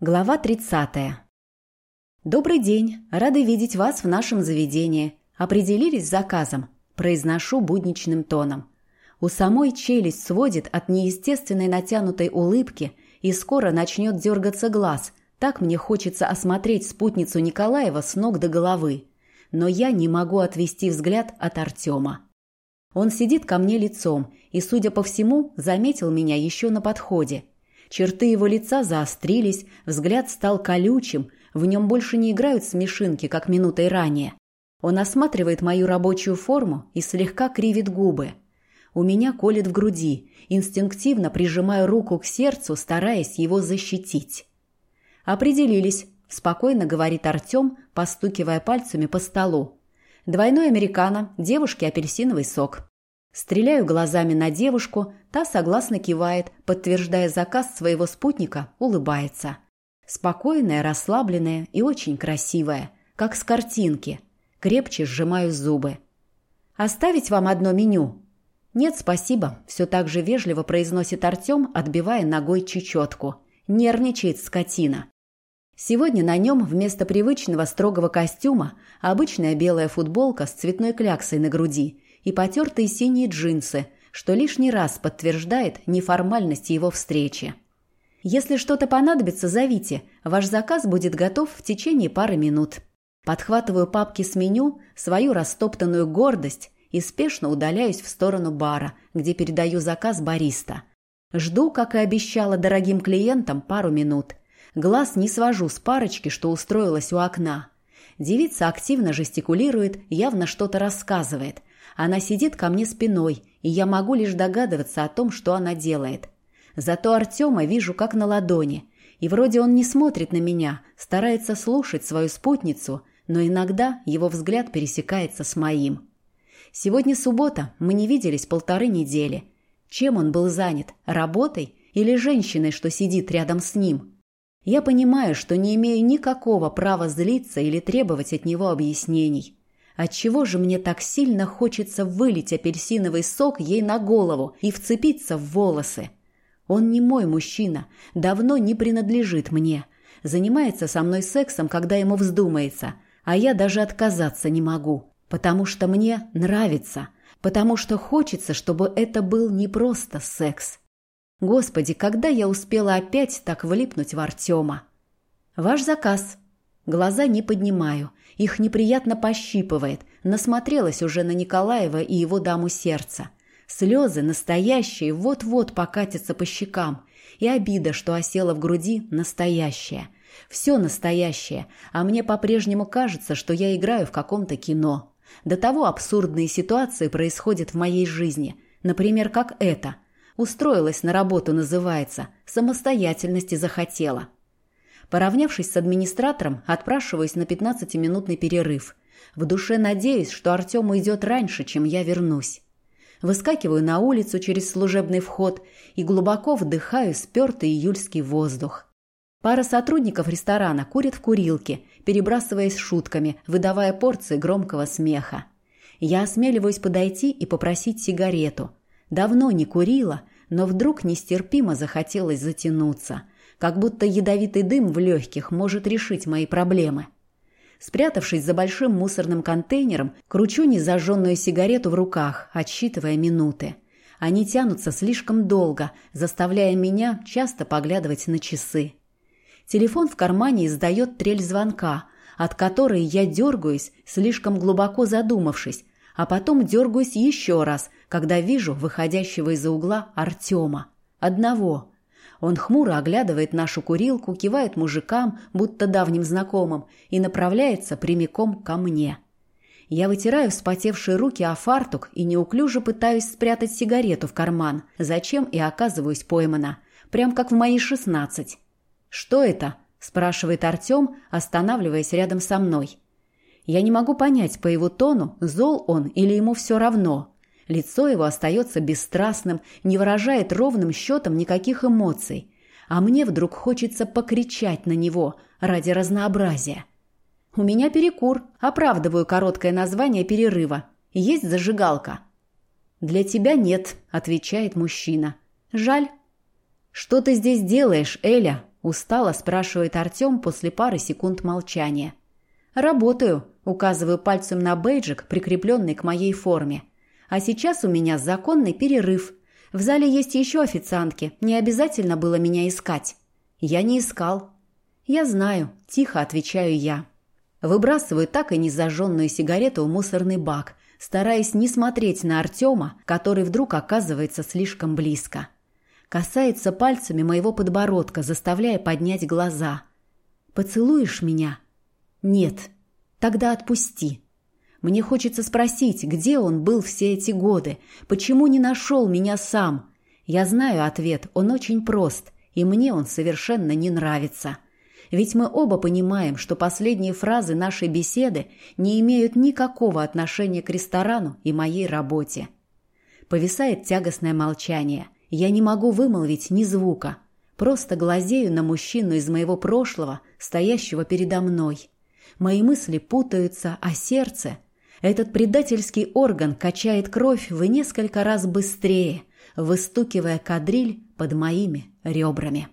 Глава 30. «Добрый день. Рады видеть вас в нашем заведении. Определились с заказом?» Произношу будничным тоном. У самой челюсть сводит от неестественной натянутой улыбки и скоро начнет дергаться глаз. Так мне хочется осмотреть спутницу Николаева с ног до головы. Но я не могу отвести взгляд от Артема. Он сидит ко мне лицом и, судя по всему, заметил меня еще на подходе – Черты его лица заострились, взгляд стал колючим, в нем больше не играют смешинки, как минутой ранее. Он осматривает мою рабочую форму и слегка кривит губы. У меня колет в груди, инстинктивно прижимаю руку к сердцу, стараясь его защитить. «Определились», – спокойно говорит Артем, постукивая пальцами по столу. «Двойной американо, девушке апельсиновый сок». Стреляю глазами на девушку, та согласно кивает, подтверждая заказ своего спутника, улыбается. Спокойная, расслабленная и очень красивая, как с картинки. Крепче сжимаю зубы. «Оставить вам одно меню?» «Нет, спасибо», – все так же вежливо произносит Артем, отбивая ногой чечетку. Нервничает скотина. Сегодня на нем вместо привычного строгого костюма обычная белая футболка с цветной кляксой на груди – и потертые синие джинсы, что лишний раз подтверждает неформальность его встречи. «Если что-то понадобится, зовите. Ваш заказ будет готов в течение пары минут». Подхватываю папки с меню, свою растоптанную гордость и спешно удаляюсь в сторону бара, где передаю заказ бариста. Жду, как и обещала дорогим клиентам, пару минут. Глаз не свожу с парочки, что устроилась у окна. Девица активно жестикулирует, явно что-то рассказывает, она сидит ко мне спиной, и я могу лишь догадываться о том, что она делает. Зато Артема вижу как на ладони. И вроде он не смотрит на меня, старается слушать свою спутницу, но иногда его взгляд пересекается с моим. Сегодня суббота, мы не виделись полторы недели. Чем он был занят? Работой или женщиной, что сидит рядом с ним? Я понимаю, что не имею никакого права злиться или требовать от него объяснений. Отчего же мне так сильно хочется вылить апельсиновый сок ей на голову и вцепиться в волосы? Он не мой мужчина, давно не принадлежит мне. Занимается со мной сексом, когда ему вздумается, а я даже отказаться не могу, потому что мне нравится, потому что хочется, чтобы это был не просто секс. Господи, когда я успела опять так влипнуть в Артема? Ваш заказ. Глаза не поднимаю, их неприятно пощипывает. Насмотрелась уже на Николаева и его даму сердца. Слезы настоящие вот-вот покатятся по щекам. И обида, что осела в груди, настоящая. Все настоящее, а мне по-прежнему кажется, что я играю в каком-то кино. До того абсурдные ситуации происходят в моей жизни. Например, как это. Устроилась на работу, называется. Самостоятельности захотела. Поравнявшись с администратором, отпрашиваюсь на 15-минутный перерыв. В душе надеюсь, что Артем уйдет раньше, чем я вернусь. Выскакиваю на улицу через служебный вход и глубоко вдыхаю спертый июльский воздух. Пара сотрудников ресторана курит в курилке, перебрасываясь шутками, выдавая порции громкого смеха. Я осмеливаюсь подойти и попросить сигарету. Давно не курила, но вдруг нестерпимо захотелось затянуться – как будто ядовитый дым в легких может решить мои проблемы. Спрятавшись за большим мусорным контейнером, кручу незажженную сигарету в руках, отсчитывая минуты. Они тянутся слишком долго, заставляя меня часто поглядывать на часы. Телефон в кармане издает трель звонка, от которой я дергаюсь, слишком глубоко задумавшись, а потом дергаюсь еще раз, когда вижу выходящего из-за угла Артема. Одного, он хмуро оглядывает нашу курилку, кивает мужикам, будто давним знакомым, и направляется прямиком ко мне. Я вытираю вспотевшие руки о фартук и неуклюже пытаюсь спрятать сигарету в карман, зачем и оказываюсь поймана, прям как в мои шестнадцать. «Что это?» – спрашивает Артем, останавливаясь рядом со мной. Я не могу понять по его тону, зол он или ему все равно – Лицо его остается бесстрастным, не выражает ровным счетом никаких эмоций. А мне вдруг хочется покричать на него ради разнообразия. «У меня перекур. Оправдываю короткое название перерыва. Есть зажигалка?» «Для тебя нет», — отвечает мужчина. «Жаль». «Что ты здесь делаешь, Эля?» — Устало спрашивает Артем после пары секунд молчания. «Работаю», – указываю пальцем на бейджик, прикрепленный к моей форме. «А сейчас у меня законный перерыв. В зале есть еще официантки, не обязательно было меня искать». «Я не искал». «Я знаю», – тихо отвечаю я. Выбрасываю так и не зажженную сигарету в мусорный бак, стараясь не смотреть на Артема, который вдруг оказывается слишком близко. Касается пальцами моего подбородка, заставляя поднять глаза. «Поцелуешь меня?» «Нет». «Тогда отпусти». Мне хочется спросить, где он был все эти годы, почему не нашел меня сам. Я знаю ответ, он очень прост, и мне он совершенно не нравится. Ведь мы оба понимаем, что последние фразы нашей беседы не имеют никакого отношения к ресторану и моей работе. Повисает тягостное молчание. Я не могу вымолвить ни звука. Просто глазею на мужчину из моего прошлого, стоящего передо мной. Мои мысли путаются, а сердце... Этот предательский орган качает кровь в несколько раз быстрее, выстукивая кадриль под моими ребрами.